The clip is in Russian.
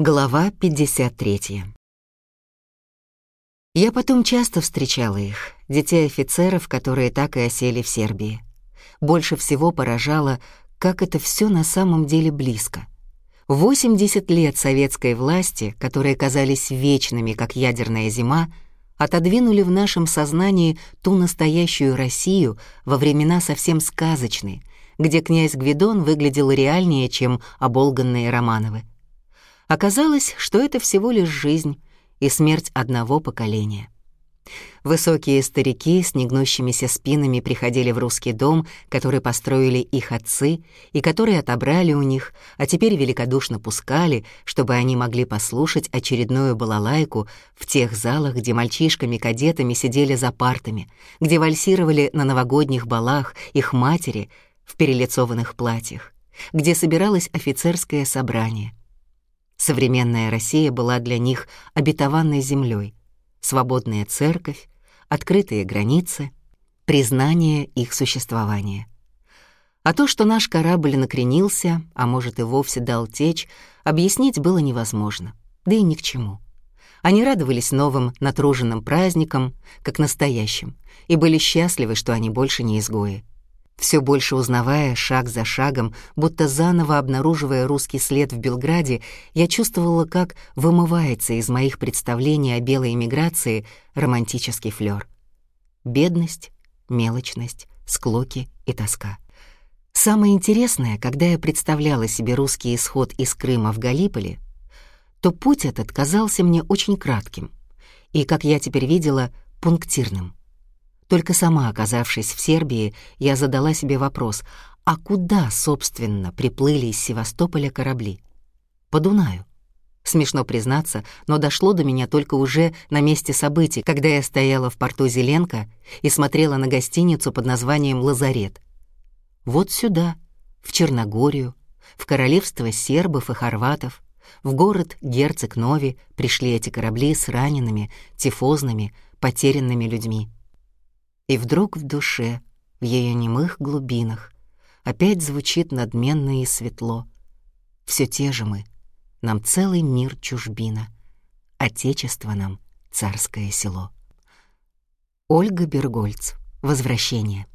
Глава 53. Я потом часто встречала их, детей офицеров, которые так и осели в Сербии. Больше всего поражало, как это все на самом деле близко. 80 лет советской власти, которые казались вечными, как ядерная зима, отодвинули в нашем сознании ту настоящую Россию во времена совсем сказочные, где князь Гвидон выглядел реальнее, чем оболганные Романовы. Оказалось, что это всего лишь жизнь и смерть одного поколения. Высокие старики с негнущимися спинами приходили в русский дом, который построили их отцы и который отобрали у них, а теперь великодушно пускали, чтобы они могли послушать очередную балалайку в тех залах, где мальчишками-кадетами сидели за партами, где вальсировали на новогодних балах их матери в перелицованных платьях, где собиралось офицерское собрание, Современная Россия была для них обетованной землей, свободная церковь, открытые границы, признание их существования. А то, что наш корабль накренился, а может и вовсе дал течь, объяснить было невозможно, да и ни к чему. Они радовались новым натруженным праздникам, как настоящим, и были счастливы, что они больше не изгои. Все больше узнавая, шаг за шагом, будто заново обнаруживая русский след в Белграде, я чувствовала, как вымывается из моих представлений о белой эмиграции романтический флёр. Бедность, мелочность, склоки и тоска. Самое интересное, когда я представляла себе русский исход из Крыма в Галиполи, то путь этот казался мне очень кратким и, как я теперь видела, пунктирным. Только сама оказавшись в Сербии, я задала себе вопрос, а куда, собственно, приплыли из Севастополя корабли? По Дунаю. Смешно признаться, но дошло до меня только уже на месте событий, когда я стояла в порту Зеленко и смотрела на гостиницу под названием «Лазарет». Вот сюда, в Черногорию, в королевство сербов и хорватов, в город Герцог Нови пришли эти корабли с ранеными, тифозными, потерянными людьми. И вдруг в душе, в ее немых глубинах, опять звучит надменно и светло. Все те же мы, нам целый мир чужбина, Отечество нам царское село. Ольга Бергольц. Возвращение.